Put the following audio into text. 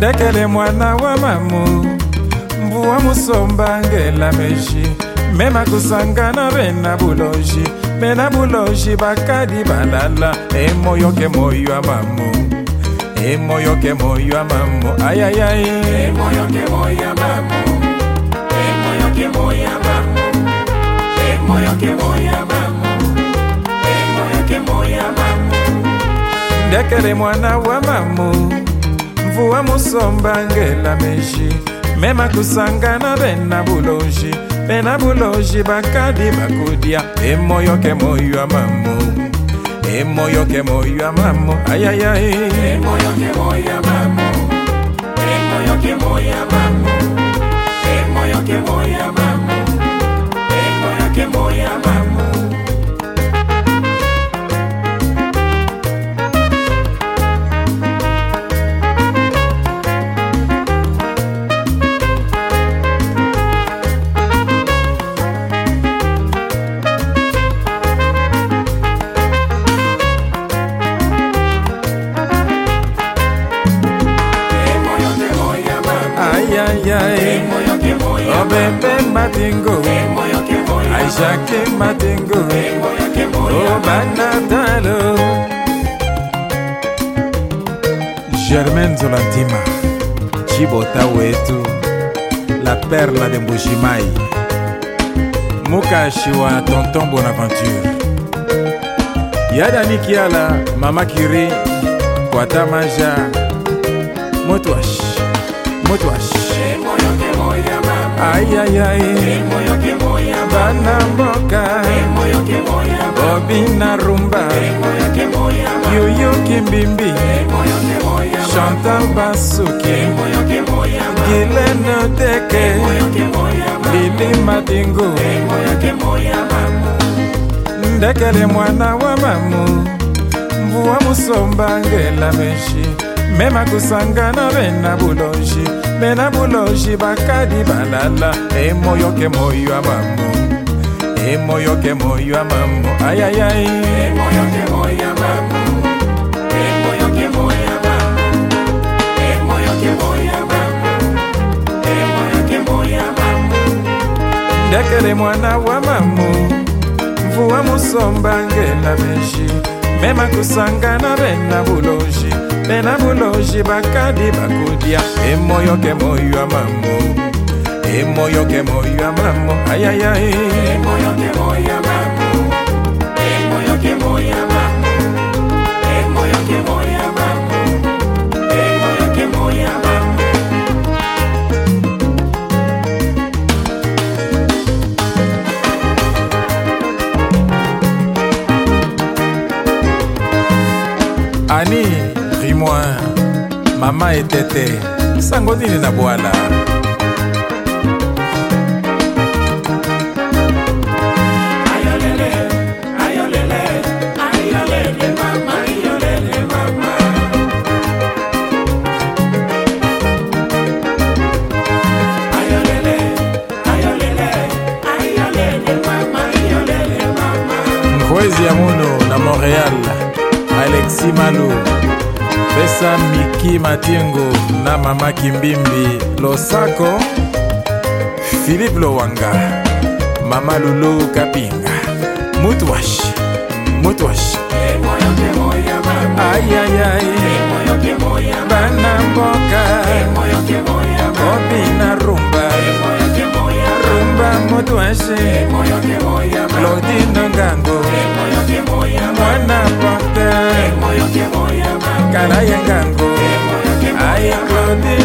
ndekele mwana wa mamu mbuwa musomba ngela meji mema kusangana be na buloji me na buloji bakadi balala emoyoke moyo ya mamu emoyoke moyo ya mamu ayayai emoyoke moyo ya mamu emoyoke moyo ya mamu emoyoke moyo ya mamu emoyoke moyo ya mamu ndekele mwana wa mamu fuwa musomba ngela meji mema kusangana be na bulonji mpe na bulonji bakadi bakodia emoyoke moywa mamo emoyoke moywa mamo ayayai emoyoke moywa mamo emoyoke moywa mamo emoyoke moywa mamo emoyoke moywa madengo eh. aishake madengo eh. obanatalo oh, germain zolandima cibota wetu la perla de mbujimai mokashi wa tonton bonaventure yadani kiala mama kiri kwata maja motwashi moto ayayai bana mboka bobina rumba yoyoki mbimbi chantal basuki gilene teke lili madingu ndekele mwana wa mamu mvuwa musomba ngela meshi mema kosangana be na bulongi me na bulongi bakadi balala emoyoke moyo ya mamo emoyoke moyo ya mamo ayayai emoyoke moyo ya mamo emoyoke moyo ya mamo emoyoke moyo ya mamo emoyoke moyo ya mamo ndekele mwana wa mamo mvuwa musomba ngela benji mema kosangana be na bulongi me na buloji bakadi bakodia emoyoke moywa mamo emoyoke moywa mamo ayayae emoyoke moywa mamo emoyoke moywa mamo emoyoke moywa mamo emoyoke moywa mamo Ani imwa mama etete sango nini na bwala nkwezi ya muno na montréal alexi malu pesa miki matiengo na mama kimbimbi losako filipe lowanga mama lulu kapinga mutwash mutwash ayayai bana mboka kobina rumba rumba mutwashe nayengango ayeklode